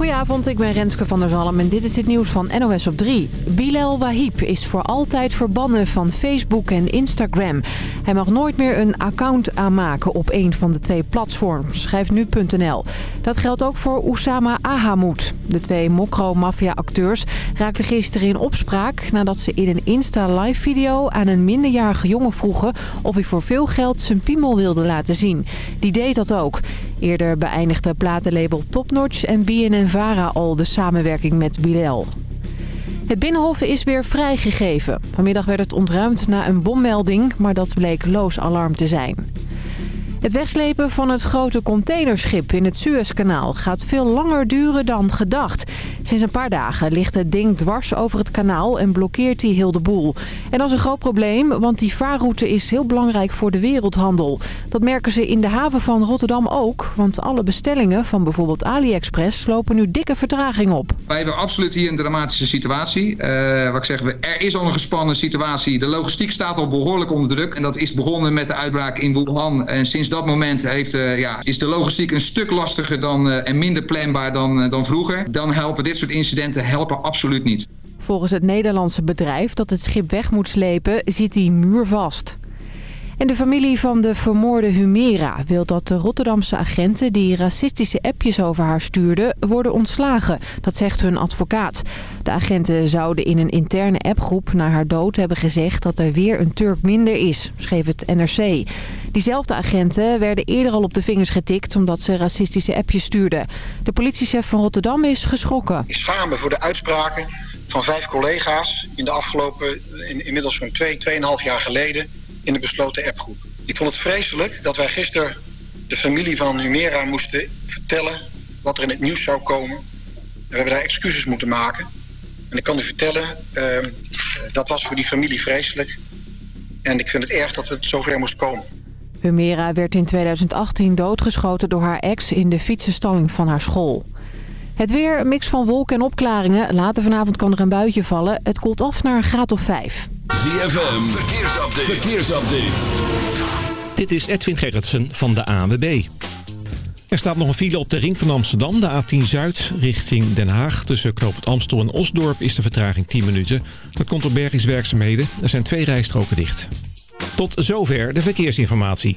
Goedenavond, ik ben Renske van der Zalm en dit is het nieuws van NOS op 3. Bilal Wahib is voor altijd verbannen van Facebook en Instagram. Hij mag nooit meer een account aanmaken op een van de twee platforms, schrijft nu.nl. Dat geldt ook voor Oussama Ahamoud. De twee Mokro-maffia-acteurs raakten gisteren in opspraak... nadat ze in een Insta-live-video aan een minderjarige jongen vroegen... of hij voor veel geld zijn piemel wilde laten zien. Die deed dat ook. Eerder beëindigde platenlabel Topnotch en BNN-Vara al de samenwerking met Bilal. Het Binnenhof is weer vrijgegeven. Vanmiddag werd het ontruimd na een bommelding, maar dat bleek loos alarm te zijn. Het wegslepen van het grote containerschip in het Suezkanaal gaat veel langer duren dan gedacht. Sinds een paar dagen ligt het ding dwars over het kanaal en blokkeert hij heel de boel. En dat is een groot probleem, want die vaarroute is heel belangrijk voor de wereldhandel. Dat merken ze in de haven van Rotterdam ook, want alle bestellingen van bijvoorbeeld AliExpress lopen nu dikke vertraging op. Wij hebben absoluut hier een dramatische situatie. Uh, wat ik zeg, er is al een gespannen situatie. De logistiek staat al behoorlijk onder druk en dat is begonnen met de uitbraak in Wuhan en sinds dat moment heeft, uh, ja, is de logistiek een stuk lastiger dan, uh, en minder planbaar dan, uh, dan vroeger. Dan helpen dit soort incidenten helpen absoluut niet. Volgens het Nederlandse bedrijf dat het schip weg moet slepen, zit die muurvast. En de familie van de vermoorde Humera wil dat de Rotterdamse agenten die racistische appjes over haar stuurden worden ontslagen. Dat zegt hun advocaat. De agenten zouden in een interne appgroep na haar dood hebben gezegd dat er weer een Turk minder is, schreef het NRC. Diezelfde agenten werden eerder al op de vingers getikt omdat ze racistische appjes stuurden. De politiechef van Rotterdam is geschrokken. Ik schaam me voor de uitspraken van vijf collega's in de afgelopen, in, inmiddels zo'n twee, tweeënhalf jaar geleden in de besloten appgroep. Ik vond het vreselijk dat wij gisteren de familie van Humera moesten vertellen wat er in het nieuws zou komen. We hebben daar excuses moeten maken. En ik kan u vertellen, uh, dat was voor die familie vreselijk. En ik vind het erg dat we het zover moesten komen. Humera werd in 2018 doodgeschoten door haar ex in de fietsenstalling van haar school. Het weer, mix van wolken en opklaringen. Later vanavond kan er een buitje vallen. Het koelt af naar een graad of 5. ZFM, verkeersupdate. verkeersupdate. Dit is Edwin Gerritsen van de ANWB. Er staat nog een file op de ring van Amsterdam, de A10 Zuid, richting Den Haag. Tussen Knoop het Amstel en Osdorp is de vertraging 10 minuten. Dat komt door bergingswerkzaamheden. Er zijn twee rijstroken dicht. Tot zover de verkeersinformatie.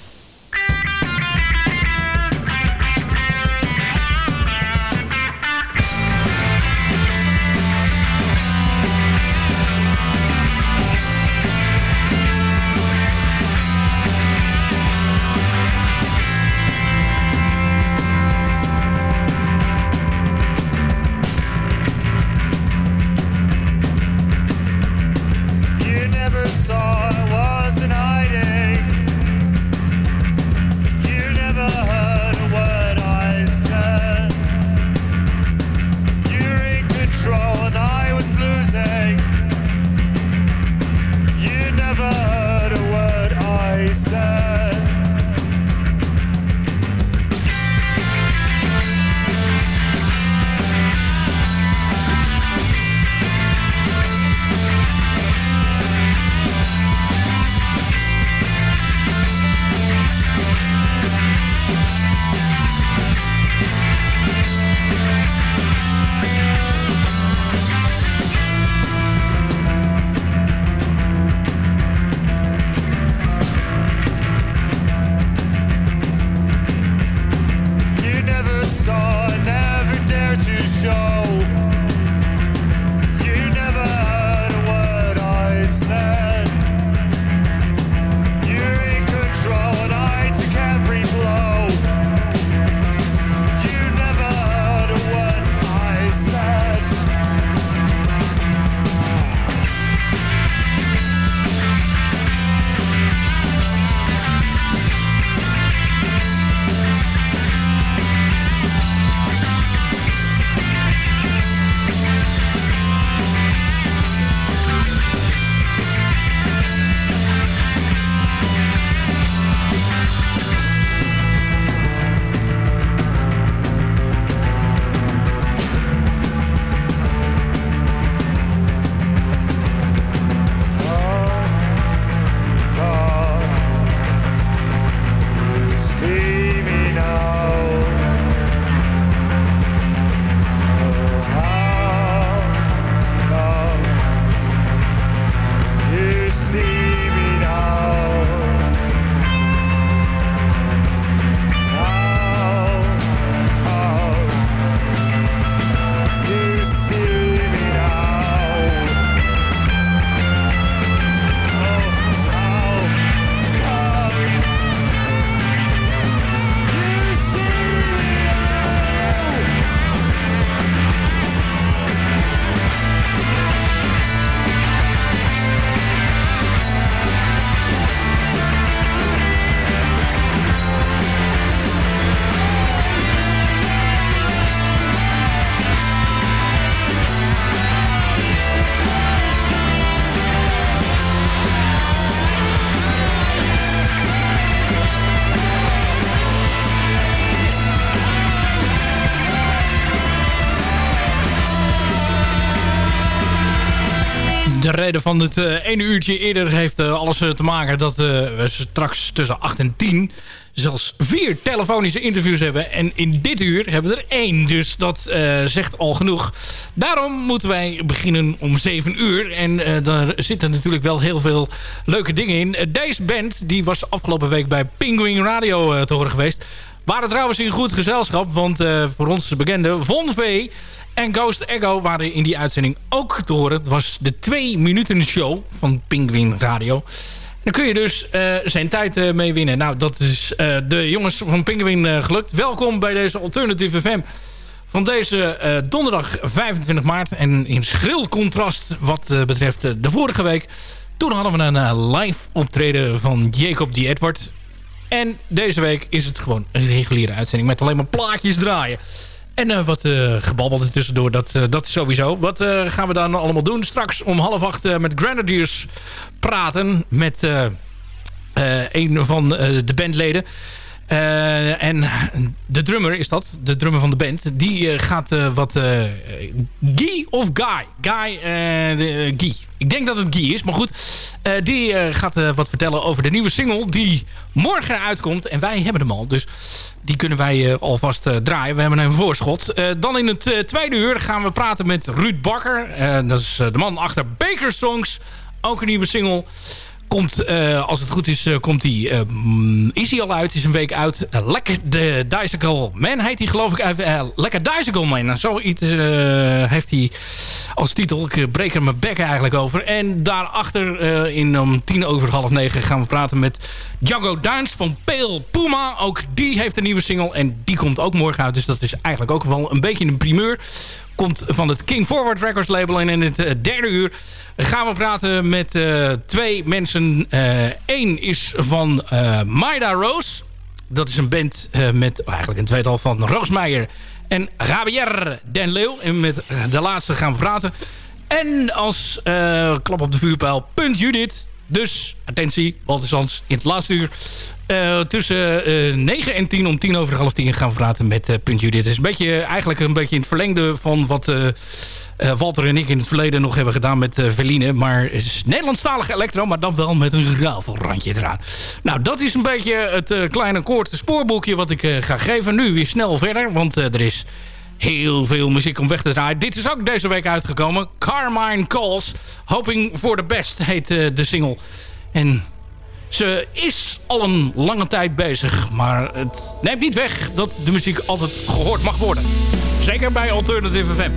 De reden van het uh, ene uurtje eerder heeft uh, alles uh, te maken dat we straks tussen 8 en 10 zelfs vier telefonische interviews hebben. En in dit uur hebben we er één. Dus dat zegt al genoeg. Daarom moeten wij beginnen om 7 uur. En daar zitten natuurlijk wel heel veel leuke dingen in. deze band die was afgelopen week bij Penguin Radio te horen geweest. Waren trouwens in goed gezelschap. Want voor ons bekende Von V en Ghost Echo waren in die uitzending ook te horen. Het was de twee minuten show van Penguin Radio. Dan kun je dus uh, zijn tijd uh, mee winnen. Nou, dat is de jongens van Penguin gelukt. Welkom bij deze Alternative FM van deze donderdag 25 maart. En in schril contrast wat betreft de vorige week. Toen hadden we een live optreden van Jacob D. Edward. En deze week is het gewoon een reguliere uitzending met alleen maar plaatjes draaien. En uh, wat uh, gebabbeld er tussendoor, dat, uh, dat sowieso. Wat gaan we dan allemaal doen? Straks om half acht met Grenadiers praten. Met een van de bandleden. En de drummer is dat, de drummer van de band. Die gaat wat... Guy of Guy? Guy, Guy. Ik denk dat het Guy is, maar goed. die gaat wat vertellen over de nieuwe single die morgen uitkomt. En wij hebben hem al, dus die kunnen wij alvast draaien. We hebben een voorschot. Dan in het tweede uur gaan we praten met Ruud Bakker. dat is de man achter Baker Songs. Ook een nieuwe single. Komt, als het goed is, komt die, is hij al uit. Is een week uit. Lekker de Dicycle Man heet hij geloof ik. Lekker Dicycle Man. Zoiets heeft hij als titel. Ik breek er mijn bek eigenlijk over. En daarachter in om tien over half negen gaan we praten met Django Duins van Pale Puma. Ook die heeft een nieuwe single en die komt ook morgen uit. Dus dat is eigenlijk ook wel een beetje een primeur. Komt van het King Forward Records label. En in het uh, derde uur gaan we praten met uh, twee mensen. Eén uh, is van Maida Rose. Dat is een band met eigenlijk een tweetal van Roos Meijer en Javier Den Leeuw. En met de laatste gaan we praten. En als klap op de vuurpijl, Punt Judith dus, attentie, Walter Sands in het laatste uur. Uh, tussen uh, eh, 9 en 10, om 10 over half 10 gaan we praten met uh, Punt Judith. Het is een beetje, eigenlijk een beetje in het verlengde van wat Walter en ik in het verleden nog hebben gedaan met Verline. Maar het is Nederlandstalige elektro, maar dan wel met een rafelrandje eraan. Nou, dat is een beetje het kleine korte spoorboekje wat ik ga geven. Nu weer snel verder, want er is heel veel muziek om weg te draaien. Dit is ook deze week uitgekomen. Carmine Calls. Hoping for the Best heet de single. En ze is al een lange tijd bezig. Maar het neemt niet weg dat de muziek altijd gehoord mag worden. Zeker bij Alternative FM.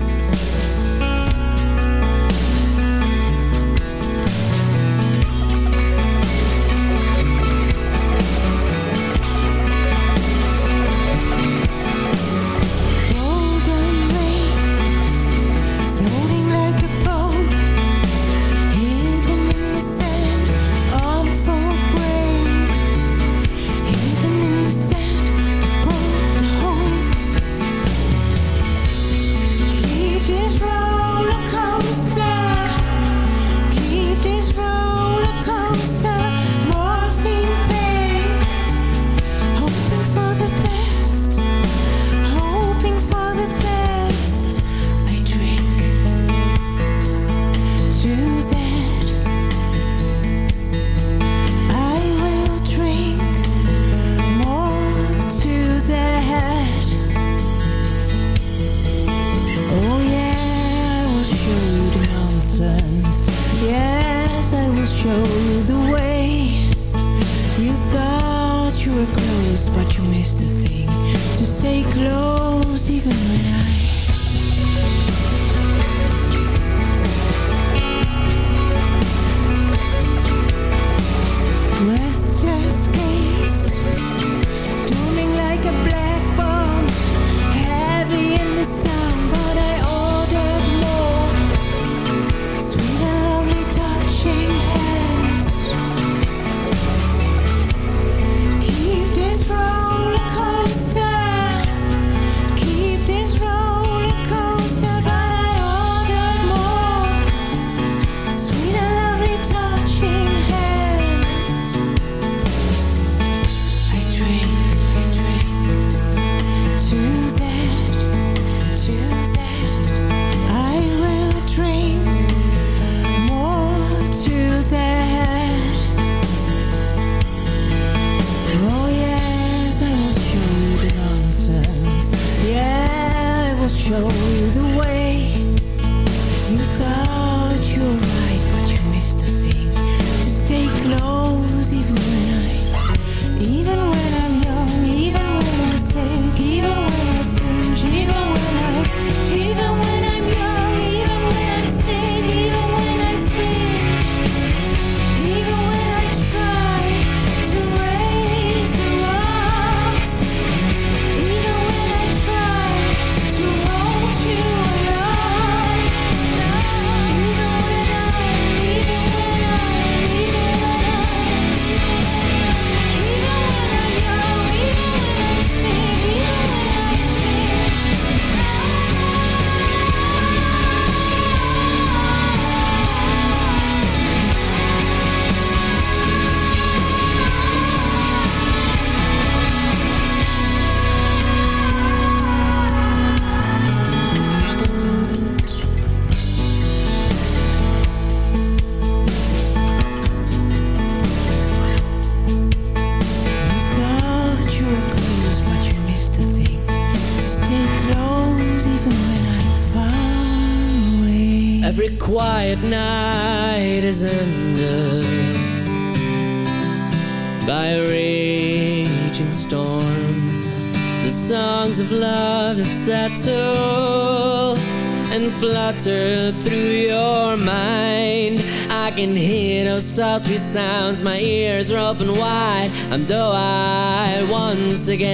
Can hear those sultry sounds, my ears are open wide. I'm doe-eyed once again.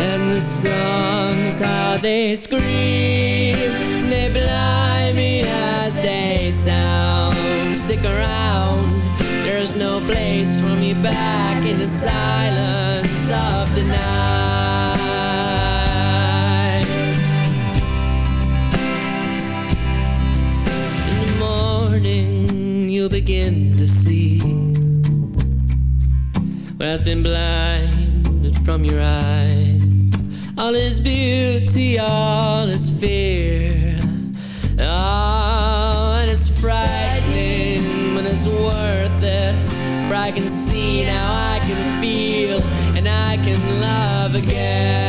And the songs, how they scream, they blind me as they sound. Stick around, there's no place for me back in the silence of the night. Begin to see what has been blinded from your eyes. All his beauty, all his fear. Oh, and it's frightening, but it's worth it. For I can see now, I can feel, and I can love again.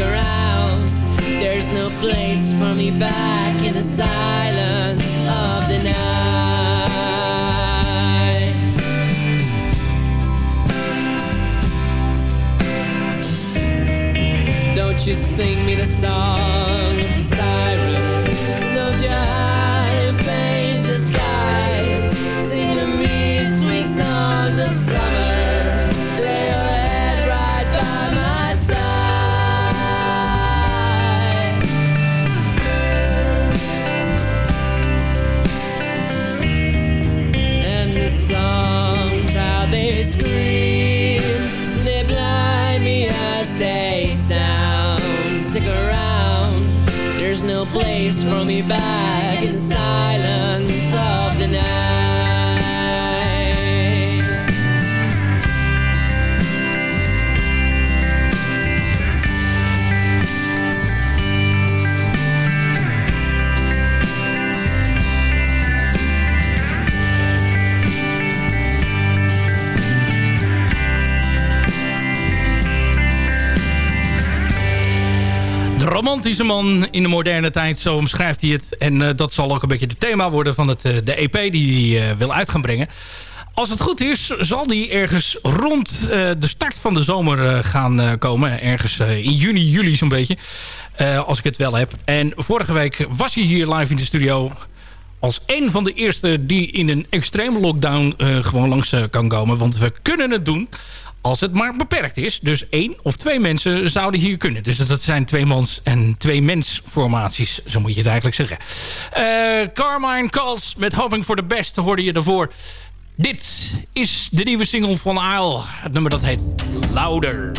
Around, there's no place for me back in the silence of the night. Don't you sing me the song back in romantische man in de moderne tijd, zo omschrijft hij het. En eh, dat zal ook een beetje het thema worden van het, eh, de EP die hij eh, wil uit gaan brengen. Als het goed is, zal die ergens rond de start van de zomer gaan komen. Ergens in juni, juli zo'n beetje. Als ik het wel heb. En vorige week was hij hier live in de studio als een van de eerste die in een extreme lockdown gewoon langs kan komen. Want we kunnen het doen als het maar beperkt is. Dus één of twee mensen zouden hier kunnen. Dus dat zijn twee mans en twee mens formaties. Zo moet je het eigenlijk zeggen. Eh, Carmine Calls met Hoping for the Best hoorde je daarvoor. Dit is de nieuwe single van Isle. Het nummer dat heet Louder.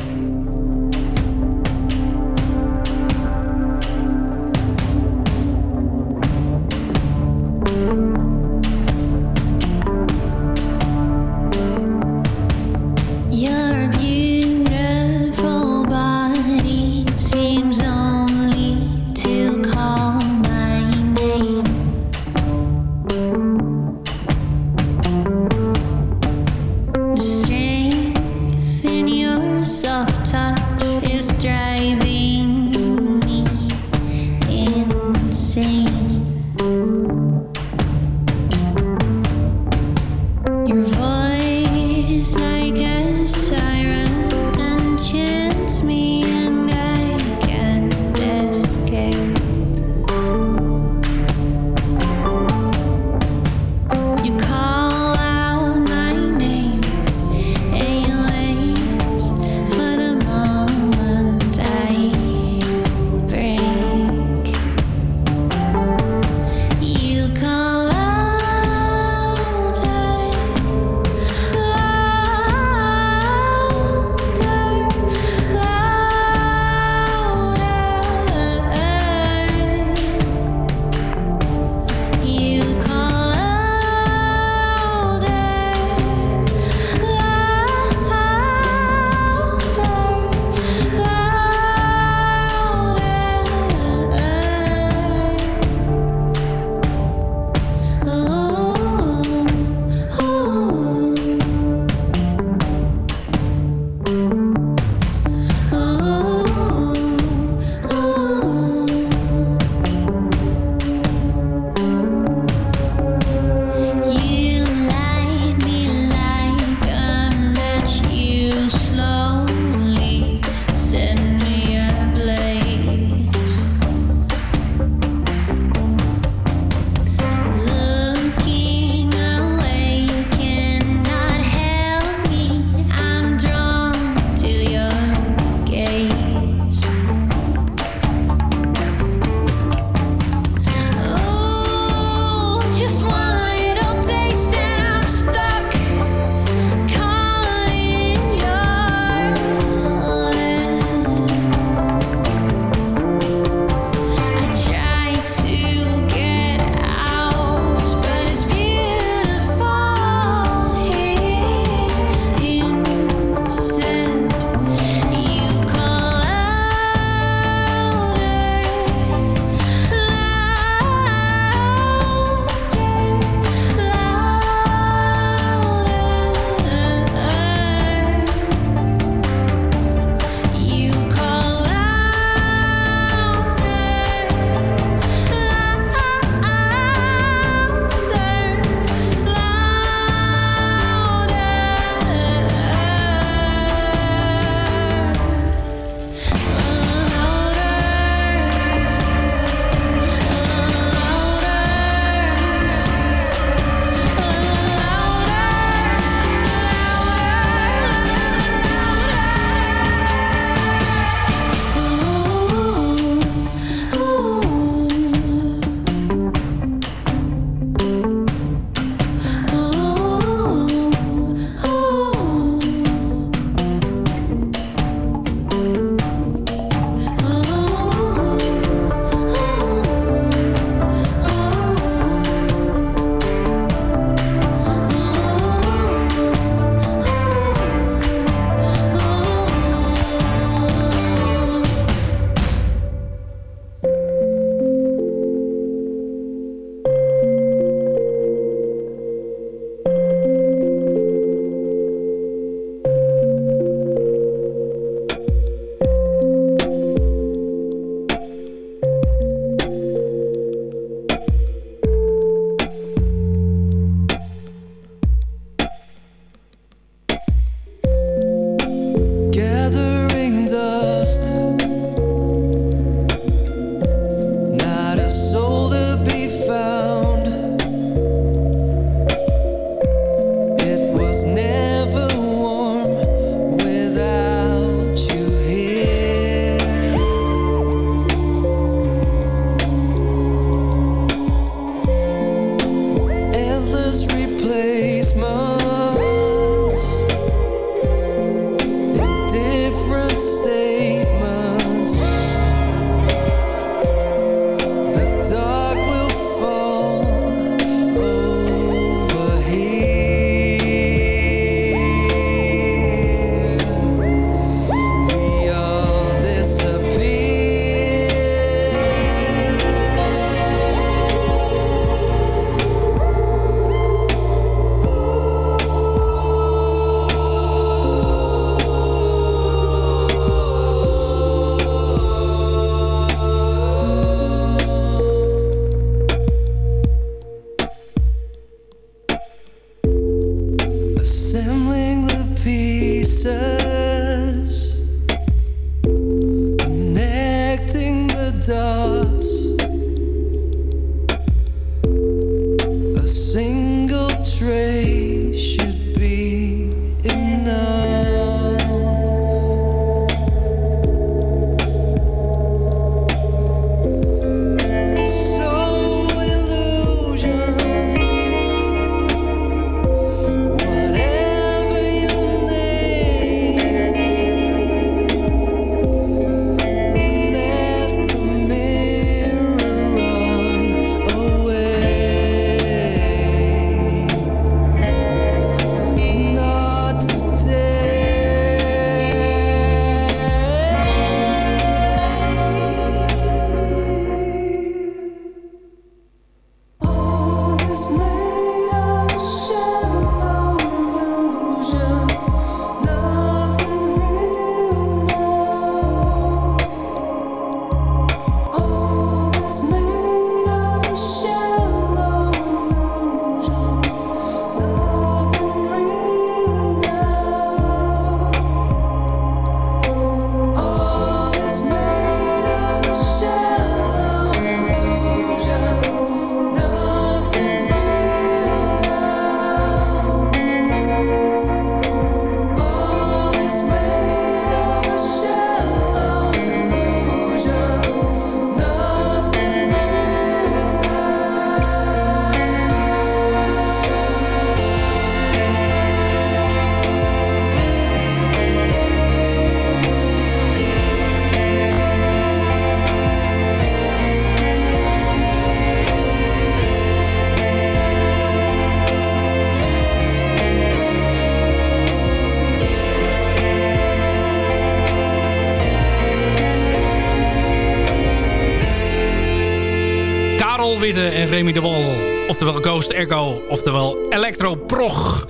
De. Oftewel Ghost Ergo, oftewel Electro Prog.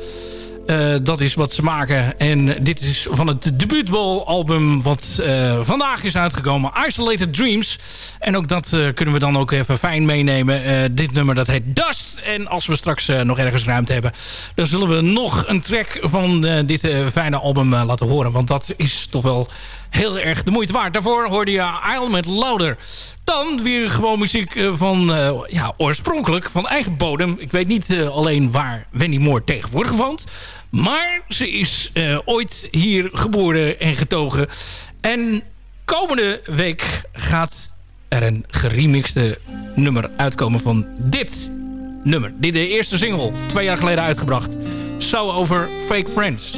Eh, dat is wat ze maken. En dit is van het debuutbal-album wat eh, vandaag is uitgekomen. Isolated Dreams. En ook dat eh, kunnen we dan ook even fijn meenemen. Dit nummer dat heet Dust. En als we straks nog ergens ruimte hebben... dan zullen we nog een track van dit fijne album laten horen. Want dat is toch wel heel erg de moeite waard. Daarvoor hoorde je Isle met Louder. Dan weer gewoon muziek eh, van, eh, ja, oorspronkelijk, van eigen bodem. Ik weet niet eh, alleen waar Wendy Moore tegenwoordig woont. Maar ze is ooit hier geboren en getogen. En komende week gaat er een geremixte nummer uitkomen van dit nummer. Dit de eerste single, twee jaar geleden uitgebracht. So over Fake Friends.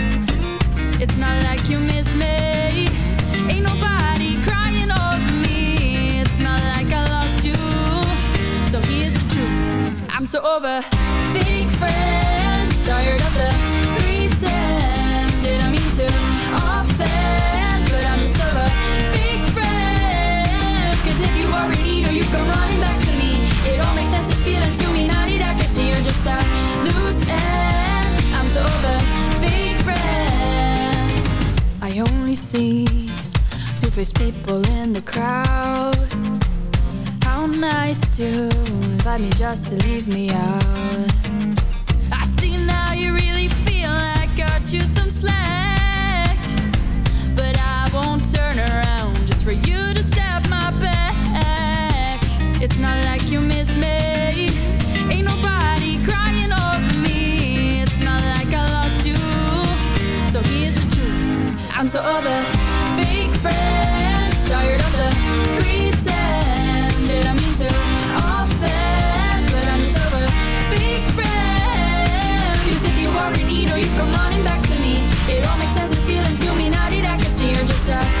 It's not like you miss me. Ain't nobody crying over me. It's not like I lost you. So here's the truth. I'm so over fake friends. Tired of the pretend. Didn't mean to offend, but I'm just over fake friends. Cause if you already need her, you come running back to me. It all makes sense, it's feeling to me. I see you're just a loose end. I'm so over fake. I only see two-faced people in the crowd. How nice to invite me just to leave me out. I see now you really feel I got you some slack. But I won't turn around just for you to stab my back. It's not like you miss me. I'm so over fake friends. Tired of the pretend. Did I mean to offend? But I'm just over fake friends. 'Cause if you are in need or you come running back to me, it all makes sense. It's feeling to me now that I can see you're just a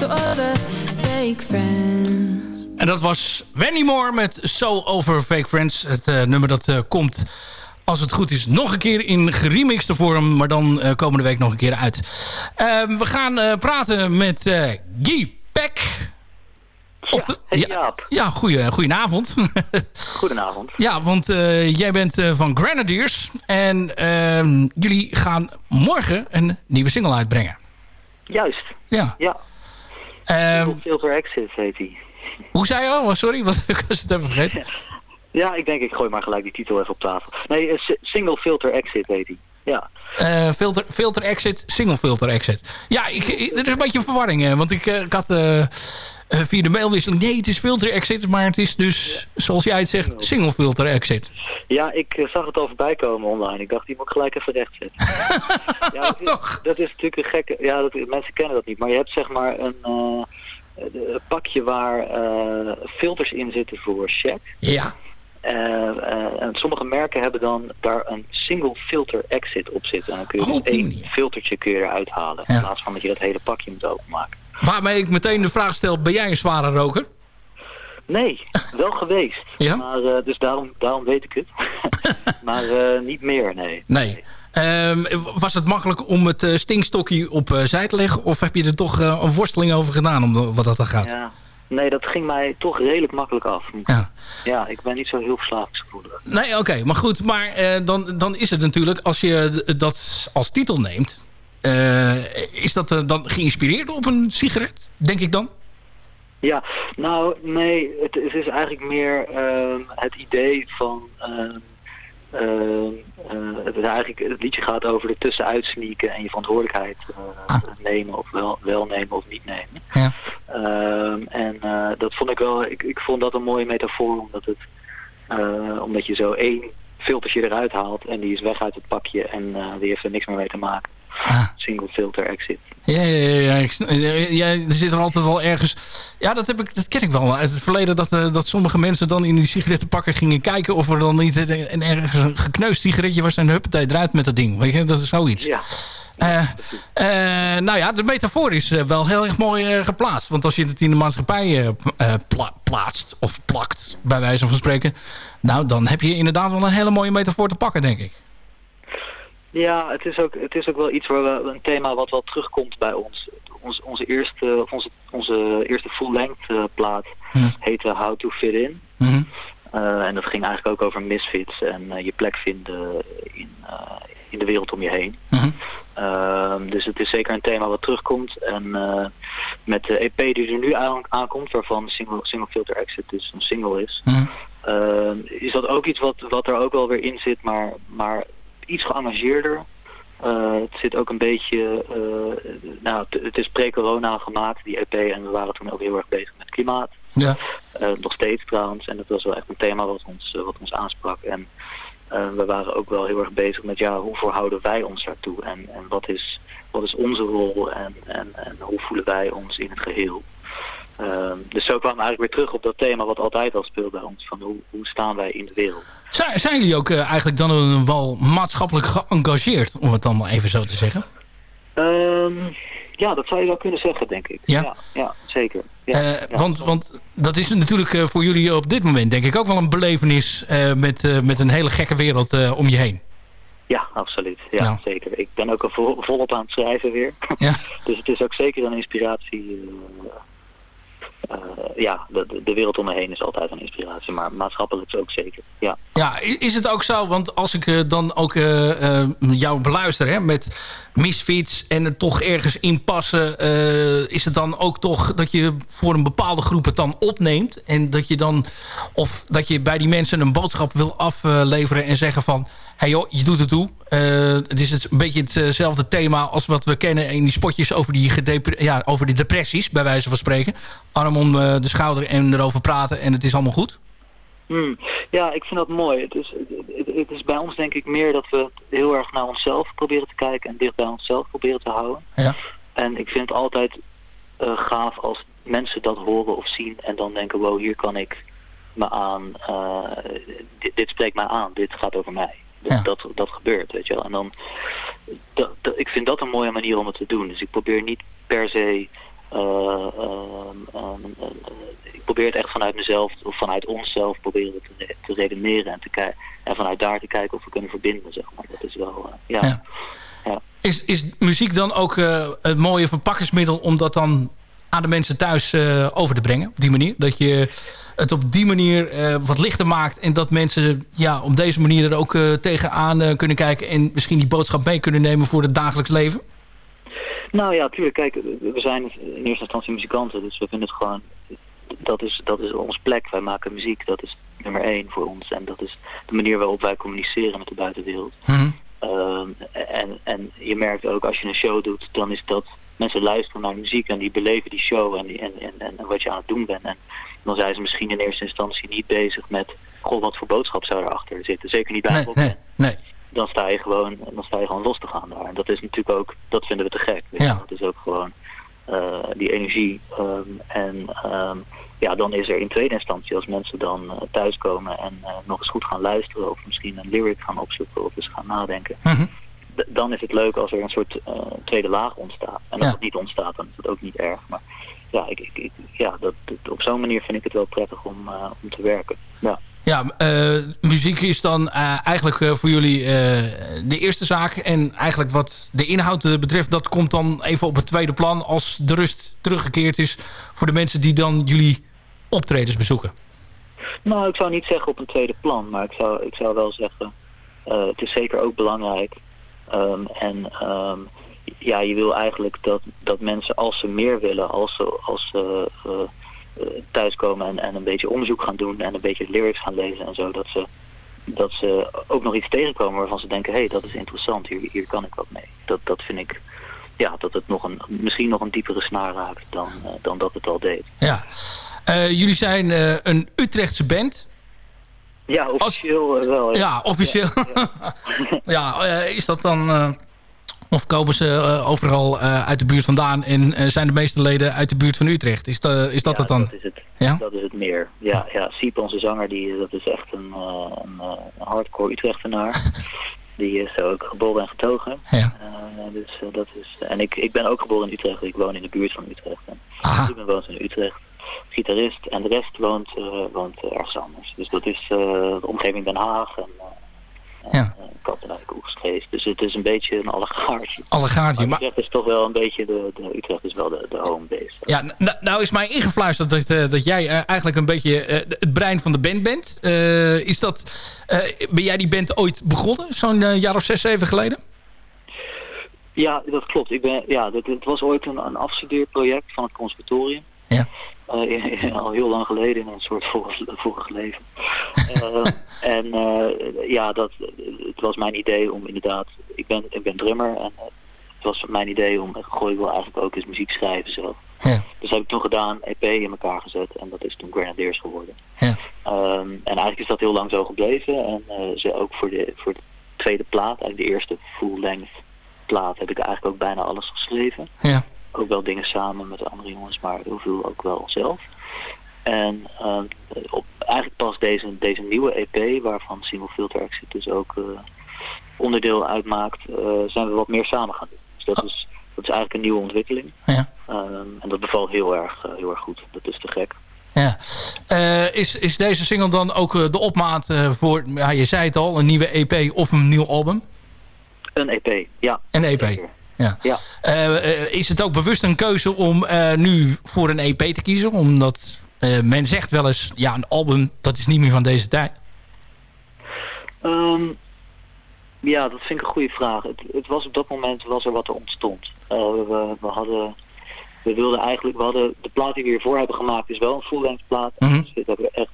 so over fake friends. En dat was Wenny Moore met So Over Fake Friends. Het eh, nummer dat eh, komt, als het goed is, nog een keer in geremixte vorm. Maar dan eh, komende week nog een keer uit. Ehm, we gaan eh, praten met eh, Guy Peck. Of de- ja, ja goeie, goedenavond. Goedenavond. ja, want eh, jij bent eh, van Grenadiers. En ehm, jullie gaan morgen een nieuwe single uitbrengen. Juist. Ja. Ja. Ehm, Filter Exit heet hij. hoe zei je al? Oh, sorry, wat ik was het even vergeten. Ja, ik denk ik gooi maar gelijk die titel even op tafel. Nee, eh, si- Single Filter Exit heet hij. Ja. Eh, filter, filter exit, single filter exit. Ja, ik, ik- er is een beetje verwarring. hè, want ik, eh, ik had eh, via de mailwisseling... Nee, het is filter exit, maar het is dus, zoals jij het zegt, single filter exit. Ja, ik zag het al voorbij komen online. Ik dacht, die moet ik gelijk even rechtzetten. ja, dat, is, dat is natuurlijk een gekke... Ja, dat, mensen kennen dat niet. Maar je hebt zeg maar een, een pakje waar filters in zitten voor check. Ja. Eh, eh, en sommige merken hebben dan daar een single filter exit op zitten. En dan kun je Oh, dus één filtertje kun je eruit halen. In plaats van dat je dat hele pakje moet openmaken. Waarmee ik meteen de vraag stel, ben jij een zware roker? Nee, wel geweest. Ja? Maar, eh, dus daarom, daarom weet ik het. maar niet meer, nee. Nee. Ehm, was het makkelijk om het stinkstokje op eh, zij te leggen? Of heb je er toch een worsteling over gedaan om de- wat dat dan gaat? Ja. Nee, dat ging mij toch redelijk makkelijk af. Ja. Ja, ik ben niet zo heel verslavingsgevoelig. Nee, oké. maar goed, maar eh, dan, dan is het natuurlijk... als je dat als titel neemt... eh, is dat eh, dan geïnspireerd op een sigaret? Denk ik dan? Ja, nou nee, het, het is eigenlijk meer ehm, het idee van... ehm, eh, het, is eigenlijk, het liedje gaat over de tussenuit sneaken en je verantwoordelijkheid eh, nemen of wel, wel nemen of niet nemen. Ja. Ehm, en eh, dat vond ik wel, ik, ik vond dat een mooie metafoor omdat het, omdat je zo één filtertje eruit haalt en die is weg uit het pakje en die heeft er niks meer mee te maken. Single filter exit. Ja, ja, ja, eh, er zit er altijd wel ergens... Ja, dat, heb ik, dat ken ik wel uit het verleden. Dat, eh, dat sommige mensen dan in die sigarettenpakken gingen kijken... of er dan niet een, een ergens een gekneusd sigaretje was... en huppatee eruit met dat ding. Weet je, dat is zoiets. Ja. Eh, eh, nou ja, de metafoor is eh, wel heel erg mooi eh, geplaatst. Want als je het in de maatschappij eh, eh, pla- plaatst of plakt, bij wijze van spreken... nou, dan heb je inderdaad wel een hele mooie metafoor te pakken, denk ik. Ja, het is ook, het is ook wel iets waar we een thema wat wel terugkomt bij ons. Ons, onze eerste, onze, onze eerste full-length eh, plaat heette How to Fit In. Eh, en dat ging eigenlijk ook over misfits en eh, je plek vinden in, in de wereld om je heen. Ehm, dus het is zeker een thema wat terugkomt. En met de EP die er nu aan, aankomt, waarvan single, single Filter Exit dus een single is, ehm, is dat ook iets wat, wat er ook wel weer in zit, maar, maar iets geëngageerder. Eh, het zit ook een beetje, eh, nou, het- is pre-corona gemaakt, die EP, en we waren toen ook heel erg bezig met klimaat. Ja. Eh, nog steeds trouwens, en dat was wel echt een thema wat ons, wat ons aansprak. En we waren ook wel heel erg bezig met, ja, hoe verhouden wij ons daartoe? En, en wat, is, wat is onze rol en, en, en hoe voelen wij ons in het geheel? Ehm, dus zo kwamen we eigenlijk weer terug op dat thema wat altijd al speelt bij ons. Van hoe, hoe staan wij in de wereld? Zijn, zijn jullie ook eh, eigenlijk dan wel maatschappelijk geëngageerd, om het dan maar even zo te zeggen? Ehm, ja, dat zou je wel kunnen zeggen, denk ik. Ja? Ja, ja, zeker. Ja, Eh, ja. want, want dat is natuurlijk eh, voor jullie op dit moment denk ik ook wel een belevenis met, met een hele gekke wereld om je heen. Ja, absoluut. Ja, Ja. zeker. Ik ben ook al vol, volop aan het schrijven weer. Ja. dus het is ook zeker een inspiratie. Eh, ja, de, de- wereld om me heen is altijd een inspiratie, maar maatschappelijk ook zeker. Ja. Ja, is het ook zo? Want als ik eh, dan ook eh, jou beluister hè, met misfits en er toch ergens in passen... eh, is het dan ook toch dat je voor een bepaalde groep het dan opneemt... en dat je dan, of dat je bij die mensen een boodschap wil afleveren en zeggen van... hey joh, je doet het toe. Eh, het is het, een beetje hetzelfde thema als wat we kennen in die spotjes over die, ja, over die depressies, bij wijze van spreken. Arm om eh, de schouder en erover praten en het is allemaal goed. Hmm. Ja, ik vind dat mooi. Het is, het, het is bij ons denk ik meer dat we heel erg naar onszelf proberen te kijken en dicht bij onszelf proberen te houden. Ja. En ik vind het altijd eh, gaaf als mensen dat horen of zien en dan denken, wow, hier kan ik me aan, dit, dit spreekt mij aan, dit gaat over mij. Dat, dat, dat gebeurt, weet je wel. En dan, dat, dat- ik vind dat een mooie manier om het te doen. Dus ik probeer niet per se, eh, ehm, ehm, eh, ik probeer het echt vanuit mezelf of vanuit onszelf proberen te, re- te redeneren en, te kijken en vanuit daar te kijken of we kunnen verbinden, zeg maar. Dat is wel, eh, ja. Ja. Is, is muziek dan ook het mooie verpakkingsmiddel om dat dan aan de mensen thuis eh, over te brengen? Op die manier? Dat je het op die manier eh, wat lichter maakt en dat mensen ja, op deze manier er ook eh, tegenaan kunnen kijken en misschien die boodschap mee kunnen nemen voor het dagelijks leven? Nou ja, tuurlijk. Kijk, we zijn in eerste instantie muzikanten, dus we vinden het gewoon... Dat is, dat is ons plek. Wij maken muziek. Dat is nummer één voor ons. En dat is de manier waarop wij communiceren met de buitenwereld. Ehm, en, en je merkt ook als je een show doet, dan is dat... Mensen luisteren naar muziek en die beleven die show en, die, en, en, en wat je aan het doen bent. En dan zijn ze misschien in eerste instantie niet bezig met... Goh, wat voor boodschap zou erachter zitten? Zeker niet bij Nee, nee, nee. dan sta je gewoon, dan sta je gewoon los te gaan daar. En dat is natuurlijk ook, dat vinden we te gek. weet. Ja. Dat is ook gewoon eh, die energie. ehm, en ehm, ja, dan is er in tweede instantie, als mensen dan eh, thuiskomen en eh, nog eens goed gaan luisteren, of misschien een lyric gaan opzoeken, of eens gaan nadenken. d- Dan is het leuk als er een soort eh, tweede laag ontstaat. En als Ja. het niet ontstaat, dan is het ook niet erg. Maar ja, ik, ik, ja dat, dat- op zo'n manier vind ik het wel prettig om, eh, om te werken. Ja. Ja, eh, muziek is dan eigenlijk voor jullie de eerste zaak. En eigenlijk wat de inhoud betreft, dat komt dan even op het tweede plan... als de rust teruggekeerd is voor de mensen die dan jullie optredens bezoeken. Nou, ik zou niet zeggen op een tweede plan, maar ik zou, ik zou wel zeggen, het is zeker ook belangrijk. Ehm, en ehm, ja, je wil eigenlijk dat, dat mensen als ze meer willen, als ze, als ze eh, eh, thuiskomen en, en een beetje onderzoek gaan doen en een beetje lyrics gaan lezen en zo, dat ze, dat ze ook nog iets tegenkomen waarvan ze denken, hé, hey, dat is interessant, hier, hier kan ik wat mee. Dat, dat vind ik, ja, dat het nog een, misschien nog een diepere snaar raakt dan, eh, dan dat het al deed. Ja. Jullie zijn een Utrechtse band. Ja, officieel eh, wel. Ja, officieel. Ja, eh, is dat dan... eh, of komen ze overal uit de buurt vandaan en zijn de meeste leden uit de buurt van Utrecht? Is, de, is dat Ja, het dan? Dat is het, Ja? dat is het meer. Ja, ja Siep, onze zanger, die, dat is echt een, een, hardcore Utrechtenaar. die is ook geboren en getogen. Ja. Dus, dat is, en ik, ik ben ook geboren in Utrecht. Ik woon in de buurt van Utrecht. En Ruben woont in Utrecht. Gitarist. En de rest woont, eh, woont eh, ergens anders. Dus dat is eh, de omgeving Den Haag en, Ja. en Katwijk, Oegstgeest. Dus het is een beetje een allegaartje. Allegaartje, maar- Utrecht is toch wel een beetje de, de Utrecht is wel de, de home base. Ja, nou, is mij ingefluisterd dat, dat jij eigenlijk een beetje het brein van de band bent. Is dat, ben jij die band ooit begonnen, zo'n jaar of zes, zeven geleden? Ja, dat klopt. Ik ben, ja, dat, het was ooit een, een afstudeerproject van het conservatorium. Ja. Eh, al heel lang geleden in een soort vorig, vorig leven. Eh, en eh, ja, dat, het was mijn idee om inderdaad... Ik ben, ik ben drummer en het was mijn idee om... Goh, ik wil eigenlijk ook eens muziek schrijven zelf. Ja. Dus heb ik toen gedaan, EP in elkaar gezet en dat is toen Grenadiers geworden. Ja. Ehm, en eigenlijk is dat heel lang zo gebleven. En ze ook voor de, voor de tweede plaat, eigenlijk de eerste full-length plaat, heb ik eigenlijk ook bijna alles geschreven. Ja. Ook wel dingen samen met de andere jongens, maar heel veel ook wel zelf. En ehm, op, eigenlijk pas deze, deze nieuwe EP, waarvan Single Filter Exit dus ook eh, onderdeel uitmaakt, eh, zijn we wat meer samen gaan doen. Dus dat is, dat is eigenlijk een nieuwe ontwikkeling. Ja. Ehm, en dat bevalt heel erg, eh, heel erg goed. Dat is te gek. Ja. Eh, is, is deze single dan ook eh, de opmaat eh, voor, ja, je zei het al, een nieuwe EP of een nieuw album? Een EP, ja. Een EP. Ja. Ja. Eh, eh, is het ook bewust een keuze om eh, nu voor een EP te kiezen? Omdat men zegt wel eens, ja, een album, dat is niet meer van deze tijd. Ehm, ja, dat vind ik een goede vraag. Het, het was op dat moment was er wat er ontstond. We, we hadden, we wilden eigenlijk, we hadden de plaat die we hiervoor hebben gemaakt is wel een full-length plaat. Dus daar hebben we echt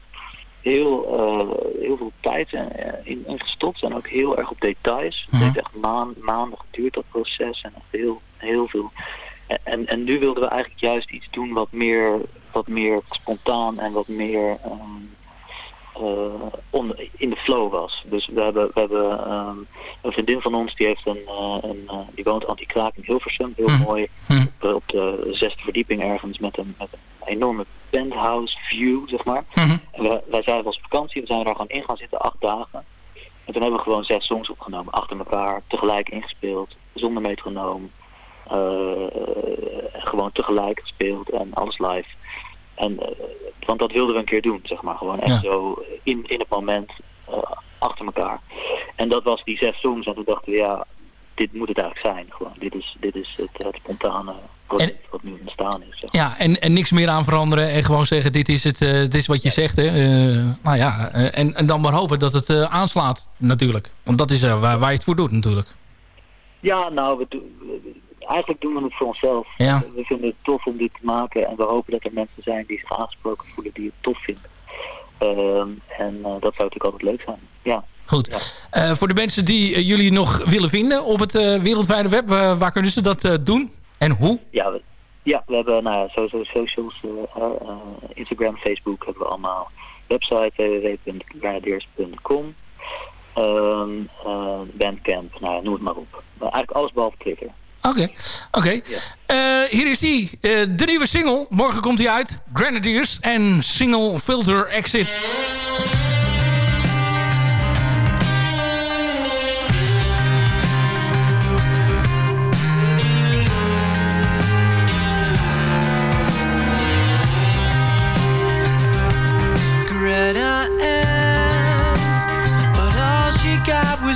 heel, eh, heel veel tijd in, in, in gestopt en ook heel erg op details. Het heeft echt maan, maanden geduurd dat proces en echt heel, heel veel. En, en, en nu wilden we eigenlijk juist iets doen wat meer, wat meer spontaan en wat meer ehm, eh, on, in de flow was. Dus we hebben, we hebben ehm, een vriendin van ons die heeft een, eh, een eh, die woont anti-kraak in Hilversum, heel mooi op, op de zesde verdieping ergens met een, met een enorme penthouse view, zeg maar. En we, wij zijn op vakantie, we zijn daar gewoon in gaan zitten, acht dagen. En toen hebben we gewoon zes songs opgenomen, achter elkaar, tegelijk ingespeeld, zonder metronoom. eh, gewoon tegelijk gespeeld en alles live. En, eh, want dat wilden we een keer doen, zeg maar. Gewoon echt zo in, in het moment eh, achter elkaar. En dat was die zes songs. En toen dachten we, ja, dit moet het eigenlijk zijn. Gewoon. Dit is, dit is het, het spontane wat nu ontstaan is. zeg. Ja, en, en niks meer aan veranderen en gewoon zeggen, dit is, het, eh, dit is wat je zegt. Hè. Eh, nou ja, eh, en, en dan maar hopen dat het aanslaat natuurlijk. Want dat is waar, waar je het voor doet natuurlijk. Ja, nou, we doen- eigenlijk doen we het voor onszelf. Ja. We vinden het tof om dit te maken. En we hopen dat er mensen zijn die zich aangesproken voelen, die het tof vinden. Ehm, en dat zou natuurlijk altijd leuk zijn. Ja. Goed. Eh, voor de mensen die eh, jullie nog willen vinden op het eh, wereldwijde web, waar kunnen ze dat doen? En hoe? Ja, we, ja, we hebben nou sowieso socials, Instagram, Facebook hebben we allemaal. Website www.grenadiers.com Ehm eh, Bandcamp, nou noem het maar op. Maar eigenlijk alles behalve Twitter. Oké, oké. Hier is die, de nieuwe single. Morgen komt hij uit. Grenadiers en Single Filter Exit.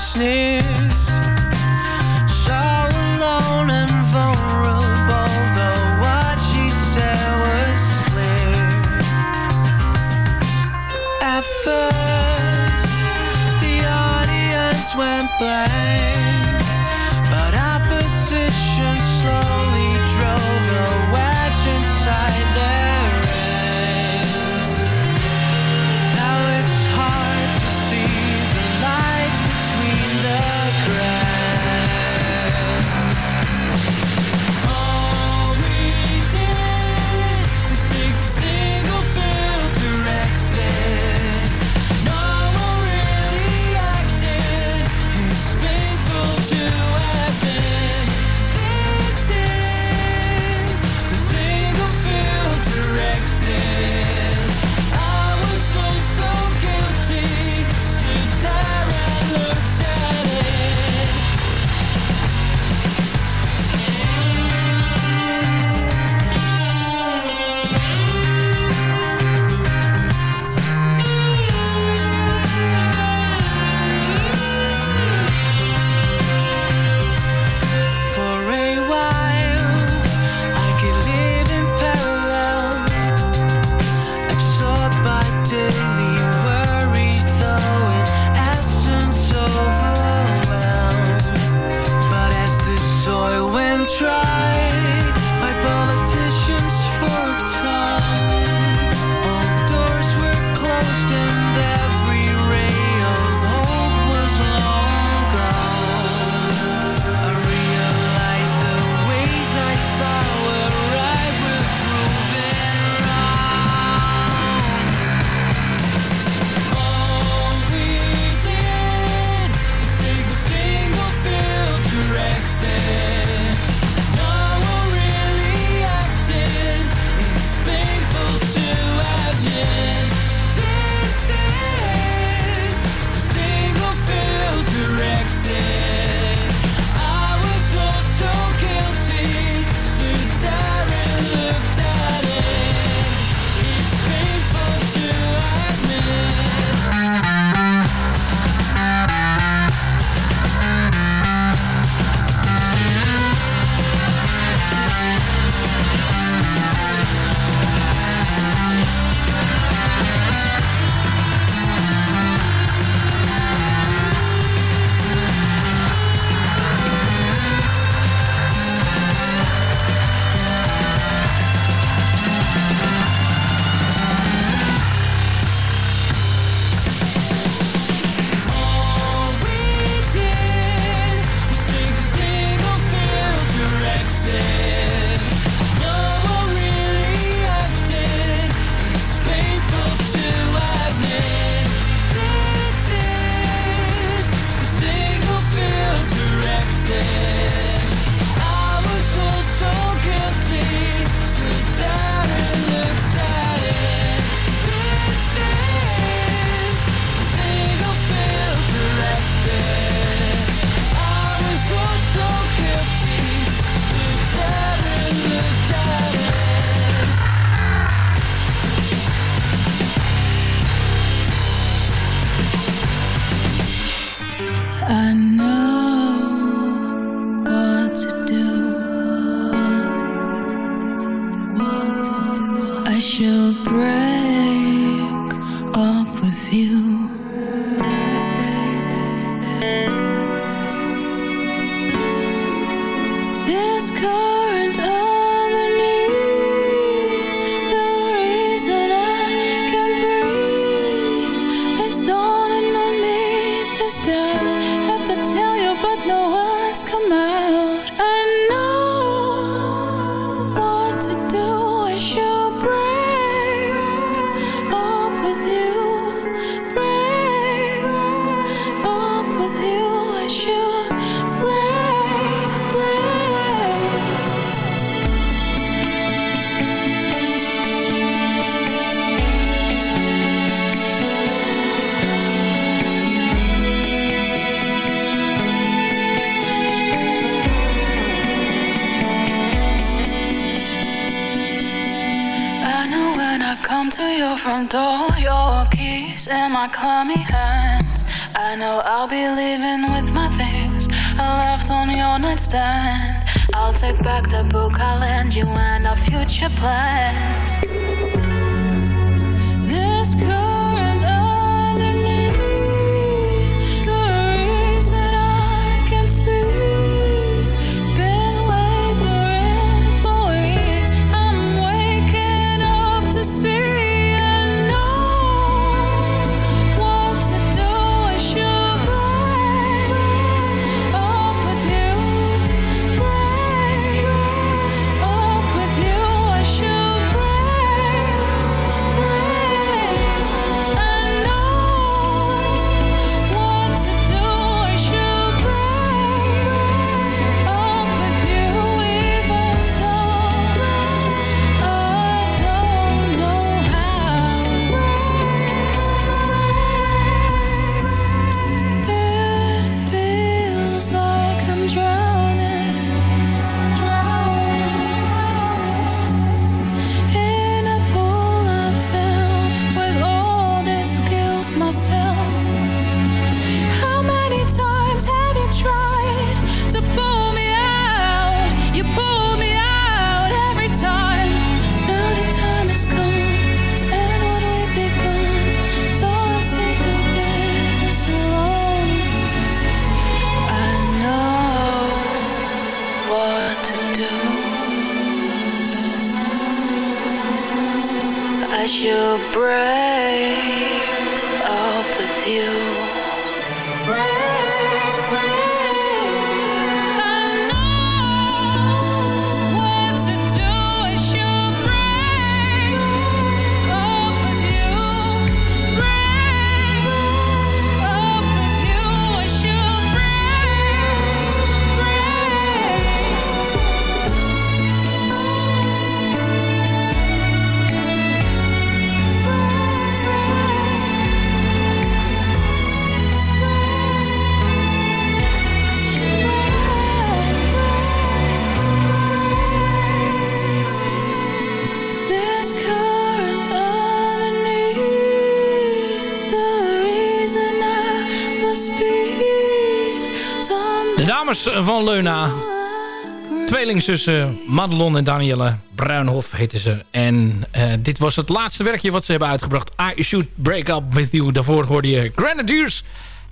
Sneers. So alone and vulnerable, though what she said was clear. At first, the audience went blank, the book, I'll end you and our future plans. van Leuna. Tweelingzussen Madelon en Danielle Bruinhof heten ze. En eh, dit was het laatste werkje wat ze hebben uitgebracht. I Should Break Up With You. Daarvoor hoorde je Grenadiers.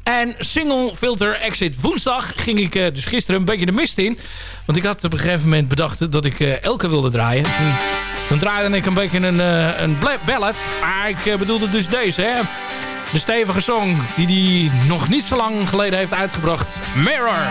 En single filter exit woensdag ging ik eh, dus gisteren een beetje de mist in. Want ik had op een gegeven moment bedacht dat ik eh, Elke wilde draaien. Toen, draaide ik een beetje een, uh, een. Maar ik bedoelde dus deze. Hè? De stevige song die hij nog niet zo lang geleden heeft uitgebracht. Mirror.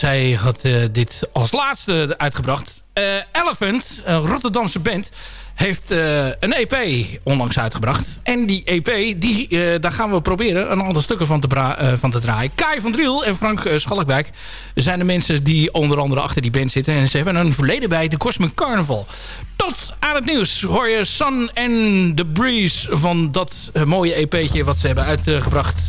Zij had eh, dit als laatste uitgebracht. Eh, Elephant, een Rotterdamse band, heeft eh, een EP onlangs uitgebracht. En die EP, die, daar gaan we proberen een aantal stukken van te, van te draaien. Kai van Driel en Frank Schalkwijk zijn de mensen die onder andere achter die band zitten. En ze hebben een verleden bij de Cosmic Carnival. Tot aan het nieuws hoor je Sun and the Breeze van dat mooie EP'tje wat ze hebben uitgebracht.